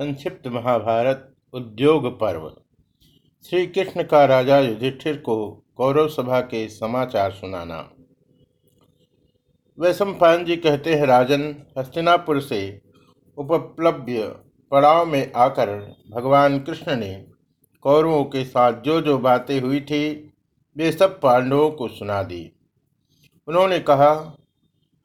संक्षिप्त महाभारत उद्योग पर्व। श्री कृष्ण का राजा युधिष्ठिर को कौरव सभा के समाचार सुनाना। वैशंपायन जी कहते हैं, राजन, हस्तिनापुर से उपप्लव्य पड़ाव में आकर भगवान कृष्ण ने कौरवों के साथ जो जो बातें हुई थी, वे सब पांडवों को सुना दी। उन्होंने कहा,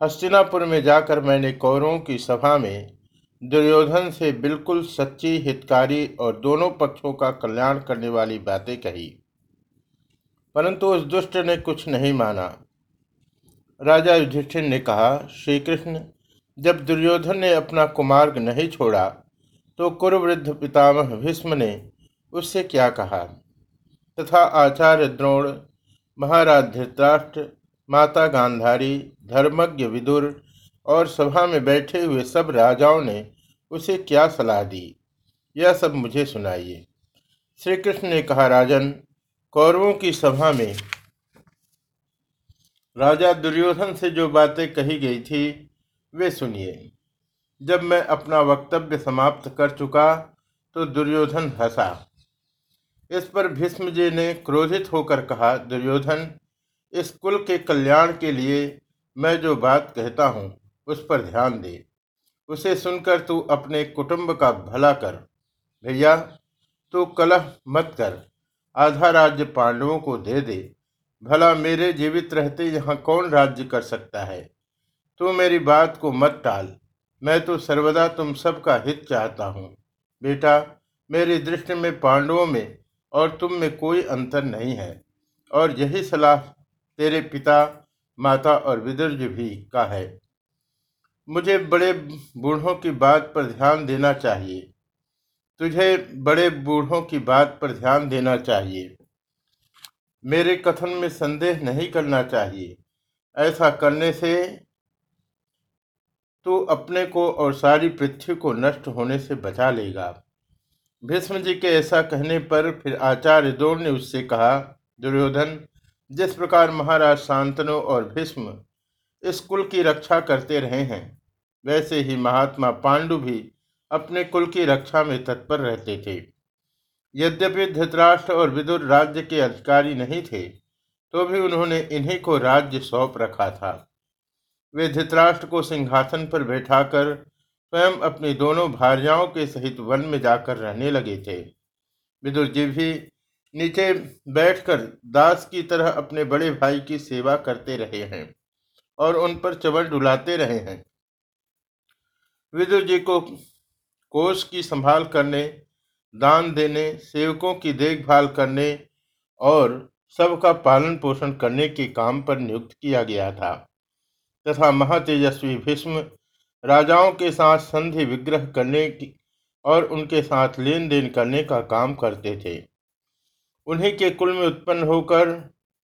हस्तिनापुर में जाकर मैंने कौरवों की सभा में दुर्योधन से बिल्कुल सच्ची हितकारी और दोनों पक्षों का कल्याण करने वाली बातें कही। परंतु उस दुष्ट ने कुछ नहीं माना। राजा युधिष्ठिर ने कहा श्री कृष्ण जब दुर्योधन ने अपना कुमार्ग नहीं छोड़ा तो कुरुवृद्ध पितामह भीष्म ने उससे क्या कहा? तथा आचार्य द्रोण, महाराज धृतराष्ट्र, माता गांधारी, धर्मज्ञ विदुर और सभा में बैठे हुए सब राजाओं ने उसे क्या सलाह दी? यह सब मुझे सुनाइए। श्री कृष्ण ने कहा, राजन, कौरवों की सभा में राजा दुर्योधन से जो बातें कही गई थी, वे सुनिए। जब मैं अपना वक्तव्य समाप्त कर चुका तो दुर्योधन हंसा। इस पर भीष्म जी ने क्रोधित होकर कहा, दुर्योधन, इस कुल के कल्याण के लिए मैं जो बात कहता हूँ उस पर ध्यान दे। उसे सुनकर तू अपने कुटुंब का भला कर। भैया, तू कलह मत कर। आधा राज्य पांडवों को दे दे। भला मेरे जीवित रहते यहाँ कौन राज्य कर सकता है? तू मेरी बात को मत टाल। मैं तो सर्वदा तुम सबका हित चाहता हूँ। बेटा, मेरी दृष्टि में पांडवों में और तुम में कोई अंतर नहीं है। और यही सलाह तेरे पिता, माता और विदुर्ज भी का है। मुझे बड़े बूढ़ों की बात पर ध्यान देना चाहिए। तुझे बड़े बूढ़ों की बात पर ध्यान देना चाहिए। मेरे कथन में संदेह नहीं करना चाहिए। ऐसा करने से तू अपने को और सारी पृथ्वी को नष्ट होने से बचा लेगा। भीष्म जी के ऐसा कहने पर फिर आचार्य द्रोण ने उससे कहा, दुर्योधन, जिस प्रकार महाराज शांतनु और भीष्म इस कुल की रक्षा करते रहे हैं वैसे ही महात्मा पांडु भी अपने कुल की रक्षा में तत्पर रहते थे। यद्यपि धृतराष्ट्र और विदुर राज्य के अधिकारी नहीं थे तो भी उन्होंने इन्हीं को राज्य सौंप रखा था। वे धृतराष्ट्र को सिंहासन पर बैठाकर स्वयं अपनी दोनों भार्याओं के सहित वन में जाकर रहने लगे थे। विदुर जी भी नीचे बैठकर दास की तरह अपने बड़े भाई की सेवा करते रहे हैं और उन पर चवल डुलाते रहे हैं। विदुर जी को कोष की संभाल करने, दान देने, सेवकों की देखभाल करने और सबका पालन पोषण करने के काम पर नियुक्त किया गया था तथा महातेजस्वी भीष्म राजाओं के साथ संधि विग्रह करने की और उनके साथ लेन देन करने का काम करते थे। उन्हीं के कुल में उत्पन्न होकर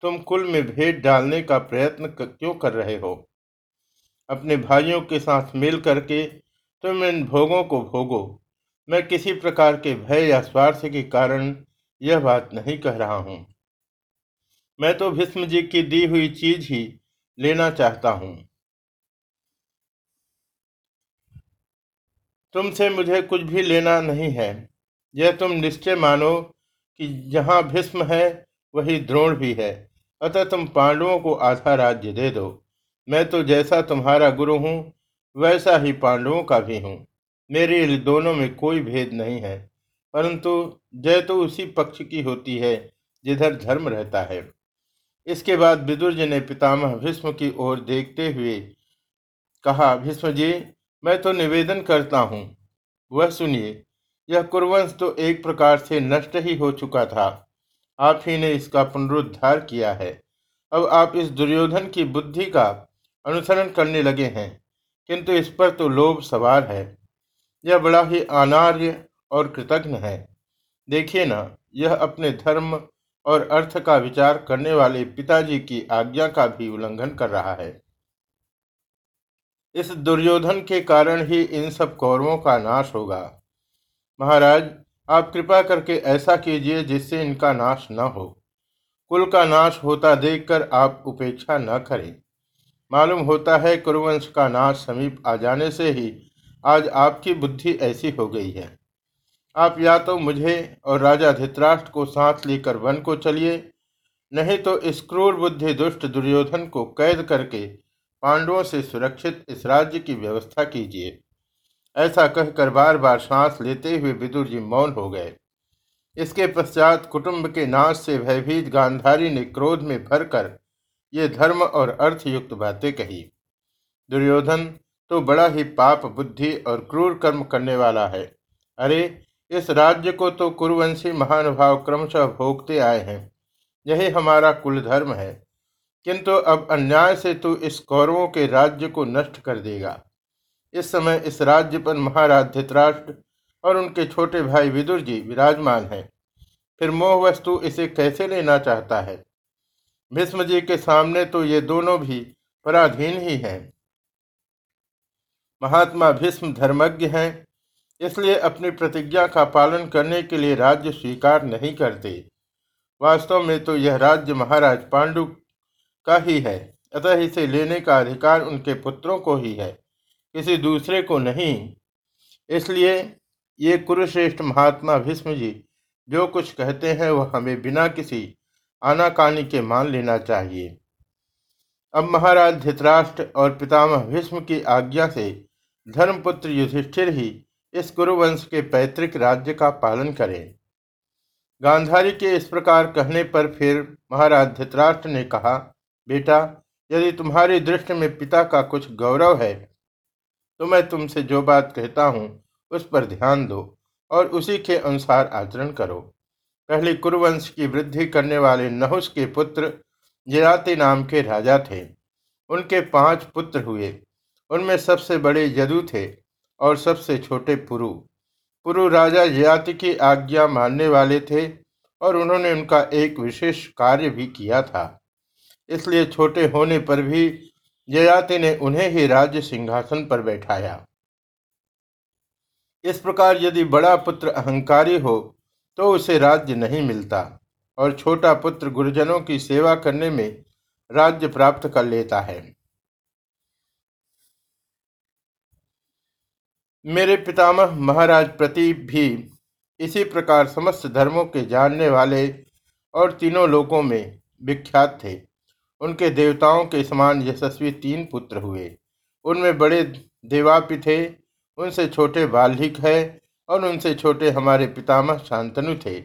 तुम कुल में भेद डालने का प्रयत्न क्यों कर रहे हो? अपने भाइयों के साथ मिल करके तुम इन भोगों को भोगो। मैं किसी प्रकार के भय या स्वार्थ के कारण यह बात नहीं कह रहा हूँ। मैं तो भीष्म जी की दी हुई चीज़ ही लेना चाहता हूँ। तुमसे मुझे कुछ भी लेना नहीं है। यह तुम निश्चय मानो कि जहाँ भीष्म है, वही द्रोण भी है। अतः तुम पांडवों को आधा राज्य दे दो। मैं तो जैसा तुम्हारा गुरु हूँ वैसा ही पांडवों का भी हूँ। मेरे दोनों में कोई भेद नहीं है, परंतु जय तो उसी पक्ष की होती है जिधर धर्म रहता है। इसके बाद विदुर जी ने पितामह भीष्म की ओर देखते हुए कहा, भीष्म जी, मैं तो निवेदन करता हूँ, वह सुनिए, यह कुरवंश तो एक प्रकार से नष्ट ही हो चुका था। आप ही ने इसका पुनरुद्धार किया है। अब आप इस दुर्योधन की बुद्धि का अनुसरण करने लगे हैं। किंतु इस पर तो लोभ सवार है। यह बड़ा ही अनार्य और कृतज्ञ है। देखिए ना, यह अपने धर्म और अर्थ का विचार करने वाले पिताजी की आज्ञा का भी उल्लंघन कर रहा है। इस दुर्योधन के कारण ही इन सब कौरवों का नाश होगा। महाराज, आप कृपा करके ऐसा कीजिए जिससे इनका नाश न हो। कुल का नाश होता देखकर आप उपेक्षा न करें। मालूम होता है कुरुवंश का नाश समीप आ जाने से ही आज आपकी बुद्धि ऐसी हो गई है। आप या तो मुझे और राजा धित्राष्ट्र को साथ लेकर वन को चलिए, नहीं तो इस क्रूर बुद्धि दुष्ट दुर्योधन को कैद करके पांडवों से सुरक्षित इस राज्य की व्यवस्था कीजिए। ऐसा कहकर बार बार सांस लेते हुए विदुर जी मौन हो गए। इसके पश्चात कुटुंब के नाश से भयभीत गांधारी ने क्रोध में भरकर ये धर्म और अर्थयुक्त बातें कही। दुर्योधन तो बड़ा ही पाप, बुद्धि और क्रूर कर्म करने वाला है। अरे, इस राज्य को तो कुरुवंशी महानुभाव क्रमशः भोगते आए हैं। यही हमारा कुल धर्म है। किंतु अब अन्याय से तू इस कौरवों के राज्य को नष्ट कर देगा। इस समय इस राज्य पर महाराज धृतराष्ट्र और उनके छोटे भाई विदुर जी विराजमान हैं। फिर मोह वस्तु इसे कैसे लेना चाहता है? भीष्म जी के सामने तो ये दोनों भी पराधीन ही हैं। महात्मा भीष्म धर्मज्ञ हैं, इसलिए अपनी प्रतिज्ञा का पालन करने के लिए राज्य स्वीकार नहीं करते। वास्तव में तो यह राज्य महाराज पांडु का ही है, अतः इसे लेने का अधिकार उनके पुत्रों को ही है, किसी दूसरे को नहीं। इसलिए ये कुरुश्रेष्ठ महात्मा भीष्म जी, जो कुछ कहते हैं वह हमें बिना किसी आनाकानी के मान लेना चाहिए। अब महाराज धृतराष्ट्र और पितामह भीष्म की आज्ञा से धर्मपुत्र युधिष्ठिर ही इस कुरुवंश के पैतृक राज्य का पालन करें। गांधारी के इस प्रकार कहने पर फिर महाराज धृतराष्ट्र ने कहा, बेटा, यदि तुम्हारी दृष्टि में पिता का कुछ गौरव है तो मैं तुमसे जो बात कहता हूँ, उस पर ध्यान दो और उसी के अनुसार आचरण करो। पहले कुरुवंश की वृद्धि करने वाले नहुस के पुत्र जयाति नाम के राजा थे। उनके पाँच पुत्र हुए। उनमें सबसे बड़े यदु थे और सबसे छोटे पुरु। पुरु राजा जयाति की आज्ञा मानने वाले थे और उन्होंने उनका एक विशेष कार्य भी किया था। इसलिए छोटे होने पर भी जयाति ने उन्हें ही राज्य सिंहासन पर बैठाया। इस प्रकार यदि बड़ा पुत्र अहंकारी हो तो उसे राज्य नहीं मिलता और छोटा पुत्र गुरुजनों की सेवा करने में राज्य प्राप्त कर लेता है। मेरे पितामह महाराज प्रतीप भी इसी प्रकार समस्त धर्मों के जानने वाले और तीनों लोकों में विख्यात थे। उनके देवताओं के समान यशस्वी तीन पुत्र हुए। उनमें बड़े देवापि थे, उनसे छोटे बाल्हिक है और उनसे छोटे हमारे पितामह शांतनु थे।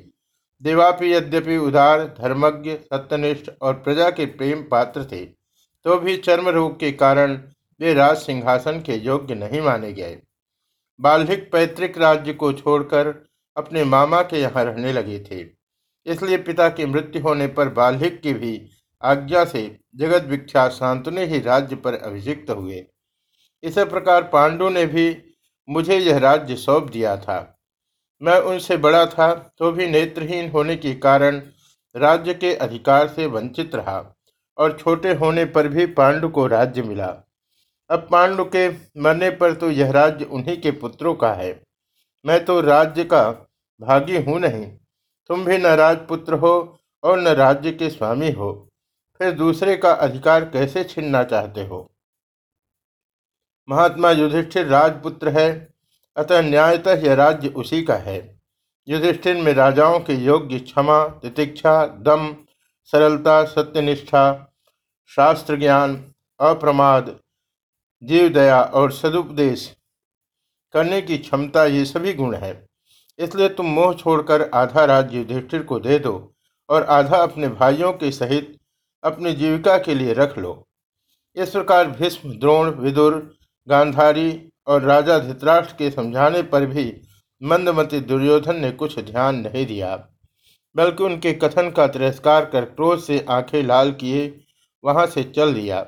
देवापि यद्यपि उदार, धर्मज्ञ, सत्यनिष्ठ और प्रजा के प्रेम पात्र थे तो भी चर्म रोग के कारण वे राज सिंहासन के योग्य नहीं माने गए। बाल्हिक पैतृक राज्य को छोड़कर अपने मामा के यहाँ रहने लगे थे। इसलिए पिता की मृत्यु होने पर बाल्हिक की भी आज्ञा से जगत विख्यात शांतनु ही राज्य पर अभिषिक्त हुए। इसी प्रकार पांडु ने भी मुझे यह राज्य सौंप दिया था। मैं उनसे बड़ा था तो भी नेत्रहीन होने के कारण राज्य के अधिकार से वंचित रहा और छोटे होने पर भी पांडु को राज्य मिला। अब पांडु के मरने पर तो यह राज्य उन्हीं के पुत्रों का है। मैं तो राज्य का भागी हूँ नहीं। तुम भी न राजपुत्र हो और न राज्य के स्वामी हो। फिर दूसरे का अधिकार कैसे छीनना चाहते हो? महात्मा युधिष्ठिर राजपुत्र है, अतः न्यायतः यह राज्य उसी का है। युधिष्ठिर में राजाओं के योग्य क्षमा, तितिक्षा, दम, सरलता, सत्यनिष्ठा, शास्त्र ज्ञान, अप्रमाद जीव दया और सदुपदेश करने की क्षमता ये सभी गुण है। इसलिए तुम मोह छोड़कर आधा राज्य युधिष्ठिर को दे दो और आधा अपने भाइयों के सहित अपनी जीविका के लिए रख लो। इस प्रकार भीष्म, द्रोण, विदुर गांधारी और राजा धृतराष्ट्र के समझाने पर भी मंदमती दुर्योधन ने कुछ ध्यान नहीं दिया। बल्कि उनके कथन का तिरस्कार कर क्रोध से आँखें लाल किए वहाँ से चल दिया।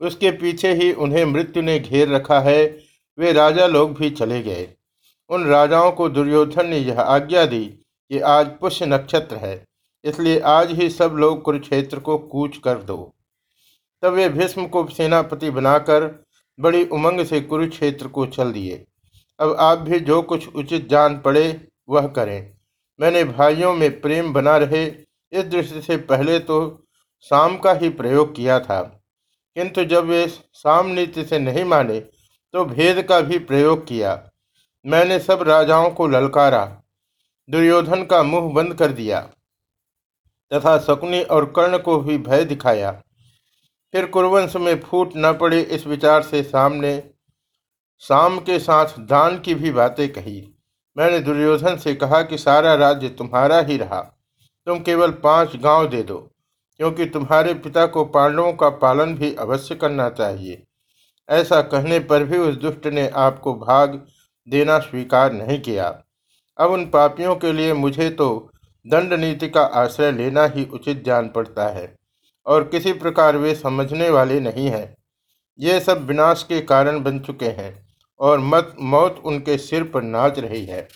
उसके पीछे ही उन्हें मृत्यु ने घेर रखा है, वे राजा लोग भी चले गए। उन राजाओं को दुर्योधन ने यह आज्ञा दी कि आज पुष्य नक्षत्र है, इसलिए आज ही सब लोग कुरुक्षेत्र को कूच कर दो। तब वे भीष्म को सेनापति बनाकर बड़ी उमंग से कुरुक्षेत्र को चल दिए। अब आप भी जो कुछ उचित जान पड़े, वह करें। मैंने भाइयों में प्रेम बना रहे, इस दृष्टि से पहले तो शाम का ही प्रयोग किया था। किंतु जब वे साम नीति से नहीं माने तो भेद का भी प्रयोग किया। मैंने सब राजाओं को ललकारा, दुर्योधन का मुँह बंद कर दिया, तथा शकुनी और कर्ण को भी भय दिखाया। फिर कुरुवंश में फूट न पड़े इस विचार से सामने शाम के साथ दान की भी बातें कही। मैंने दुर्योधन से कहा कि सारा राज्य तुम्हारा ही रहा। तुम केवल पाँच गाँव दे दो, क्योंकि तुम्हारे पिता को पांडवों का पालन भी अवश्य करना चाहिए। ऐसा कहने पर भी उस दुष्ट ने आपको भाग देना स्वीकार नहीं किया। अब उन पापियों के लिए मुझे तो दंड नीति का आश्रय लेना ही उचित जान पड़ता है। और किसी प्रकार वे समझने वाले नहीं हैं। ये सब विनाश के कारण बन चुके हैं और मत, मौत उनके सिर पर नाच रही है।